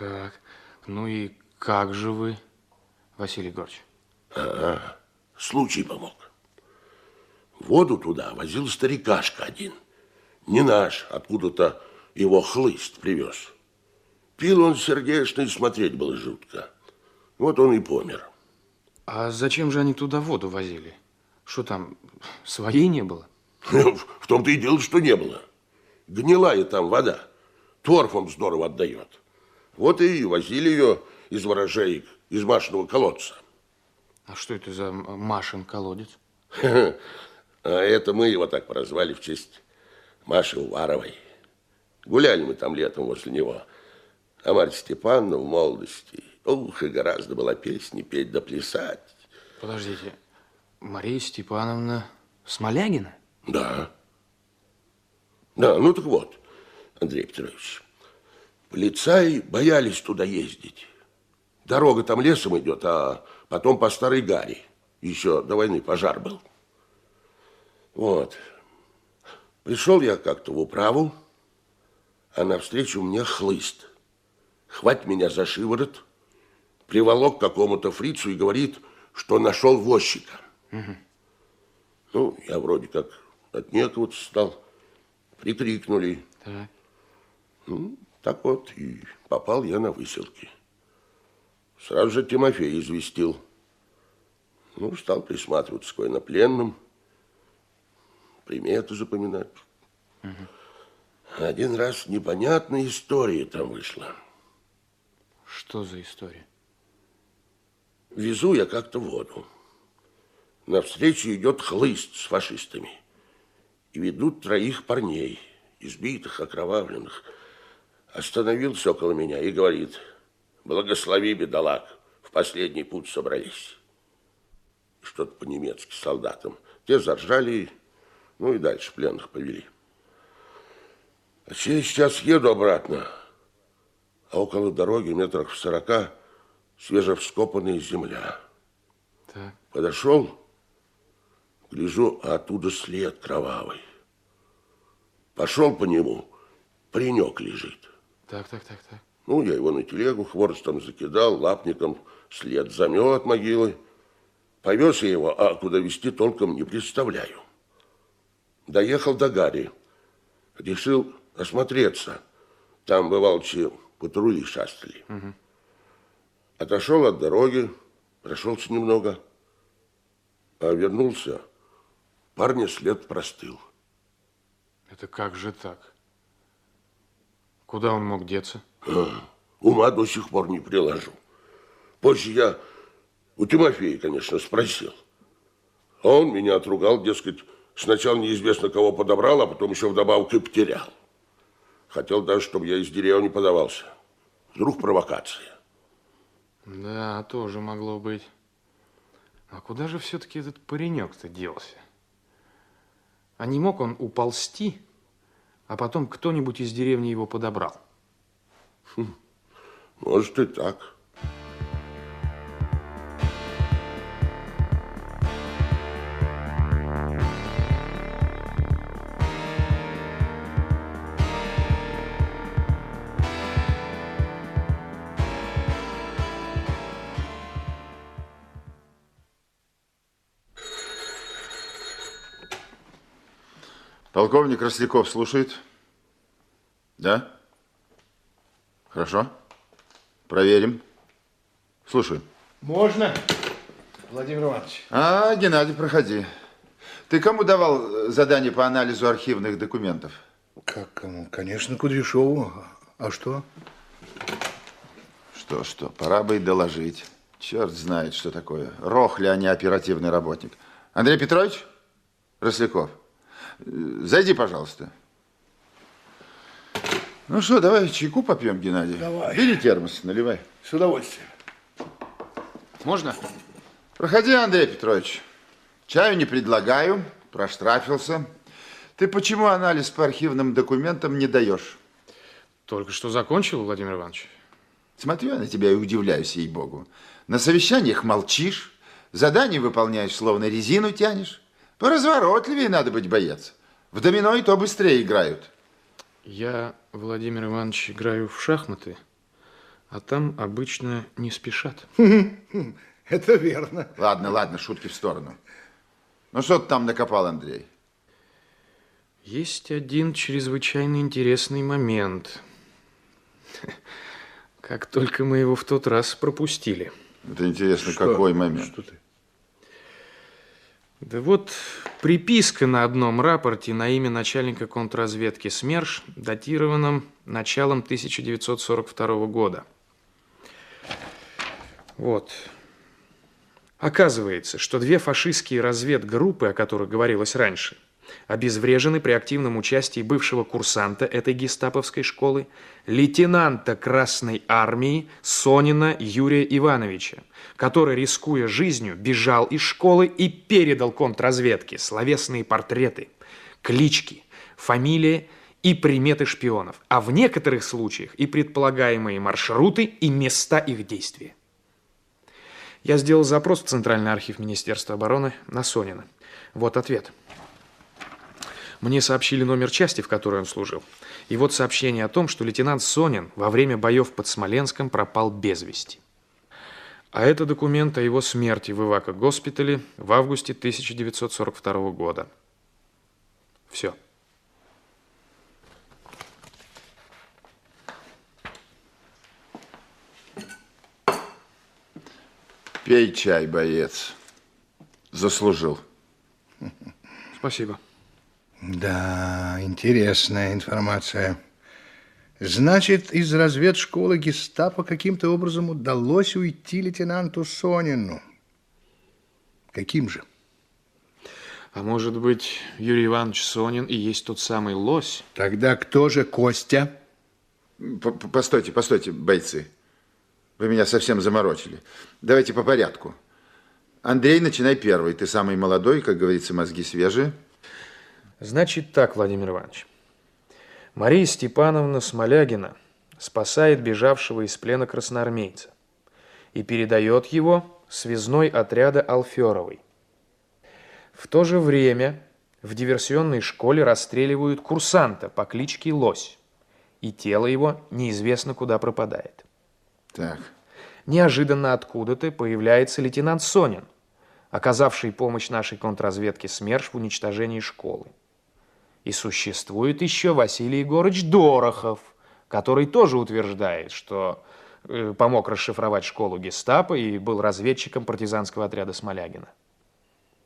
Так, ну и как же вы, Василий Егорович? А, случай помог. Воду туда возил старикашка один. Не наш, откуда-то его хлыст привез. Пил он сердечно и смотреть было жутко. Вот он и помер. А зачем же они туда воду возили? Что там, своей не было? В том-то и дело, что не было. Гнилая там вода. Торфом здорово отдает. Вот и возили ее из ворожеек, из Машиного колодца. А что это за Машин колодец? А это мы его так прозвали в честь Маши Уваровой. Гуляли мы там летом возле него. А Марья Степановна в молодости, ух, и гораздо была песни петь да плясать. Подождите, Мария Степановна Смолягина? Да. Да, ну так вот, Андрей Петрович, полицаи боялись туда ездить. Дорога там лесом идет, а потом по Старой Гаре. Еще до войны пожар был. Вот. Пришел я как-то в управу, а навстречу мне хлыст. Хватит меня за шиворот, приволок к какому-то фрицу и говорит, что нашел возчика. Угу. Ну, я вроде как отнекиваться стал. Прикрикнули. Так. Ну, так вот, и попал я на выселки. Сразу же Тимофей известил. Ну, стал присматриваться к военнопленным приметы запоминать. Угу. Один раз непонятная история там вышла. Что за история? Везу я как-то воду. Навстречу идет хлыст с фашистами. И ведут троих парней, избитых, окровавленных. Остановился около меня и говорит, благослови, бедолаг, в последний путь собрались. Что-то по-немецки солдатам. Те заржали ну и дальше пленных повели. А через час еду обратно, а около дороги метрах в сорока свежевскопанная земля. Так. Подошел, гляжу, а оттуда след кровавый. Пошел по нему, паренек лежит. Так, так, так, так. Ну, я его на телегу хворостом закидал, лапником след замел от могилы. Повез я его, а куда везти толком не представляю. Доехал до Гарри. Решил осмотреться. Там, бывалчи, патрули шастали. Угу. Отошел от дороги, прошелся немного, а вернулся, парня след простыл. Это как же так? Куда он мог деться? Ума до сих пор не приложу. Позже я у Тимофея, конечно, спросил. А он меня отругал, дескать, Сначала неизвестно кого подобрал, а потом еще вдобавок и потерял. Хотел даже, чтобы я из деревни подавался. Вдруг провокация. Да, тоже могло быть. А куда же все-таки этот паренек-то делся? А не мог он уползти, а потом кто-нибудь из деревни его подобрал? Хм, может и так. Полковник Росляков слушает. Да? Хорошо. Проверим. Слушаю. Можно, Владимир Иванович? А, Геннадий, проходи. Ты кому давал задание по анализу архивных документов? Как кому? Конечно, Кудряшову. А что? Что, что? Пора бы и доложить. Черт знает, что такое. Рохли, а не оперативный работник. Андрей Петрович? Росляков. Зайди, пожалуйста. Ну что, давай чайку попьем, Геннадий. Давай. Бери термос, наливай. С удовольствием. Можно? Проходи, Андрей Петрович. Чаю не предлагаю, проштрафился. Ты почему анализ по архивным документам не даешь? Только что закончил, Владимир Иванович. Смотрю я на тебя и удивляюсь, ей-богу. На совещаниях молчишь, задания выполняешь, словно резину тянешь. Поразворотливее надо быть, боец. В домино и то быстрее играют. Я, Владимир Иванович, играю в шахматы, А там обычно не спешат. Это верно. Ладно, ладно, шутки в сторону. Ну что ты там накопал, Андрей? Есть один чрезвычайно интересный момент. Как только мы его в тот раз пропустили. Это интересно, Что? какой момент? Что ты? Да вот приписка на одном рапорте на имя начальника контрразведки СМЕРШ, датированном началом 1942 года. Вот. Оказывается, что две фашистские разведгруппы, о которых говорилось раньше, обезврежены при активном участии бывшего курсанта этой гестаповской школы, лейтенанта Красной Армии Сонина Юрия Ивановича, который, рискуя жизнью, бежал из школы и передал контрразведке словесные портреты, клички, фамилии и приметы шпионов, а в некоторых случаях и предполагаемые маршруты и места их действия. Я сделал запрос в Центральный архив Министерства обороны на Сонина. Вот ответ. Мне сообщили номер части, в которой он служил. И вот сообщение о том, что лейтенант Сонин во время боев под Смоленском пропал без вести. А это документ о его смерти в Ивако-госпитале в августе 1942 года. Все. Пей чай, боец. Заслужил. Спасибо. Да, интересная информация. Значит, из разведшколы гестапо каким-то образом удалось уйти лейтенанту Сонину. Каким же? А может быть, Юрий Иванович Сонин и есть тот самый лось? Тогда кто же Костя? П- п- Постойте, постойте, бойцы. Вы меня совсем заморочили. Давайте по порядку. Андрей, начинай первый. Ты самый молодой, как говорится, мозги свежие. Значит так, Владимир Иванович. Мария Степановна Смолягина спасает бежавшего из плена красноармейца и передает его связной отряда Алферовой. В то же время в диверсионной школе расстреливают курсанта по кличке Лось, и тело его неизвестно куда пропадает. Так. Неожиданно откуда-то появляется лейтенант Сонин, оказавший помощь нашей контрразведке СМЕРШ в уничтожении школы. И существует еще Василий Егорыч Дорохов, который тоже утверждает, что э, помог расшифровать школу гестапо и был разведчиком партизанского отряда Смолягина.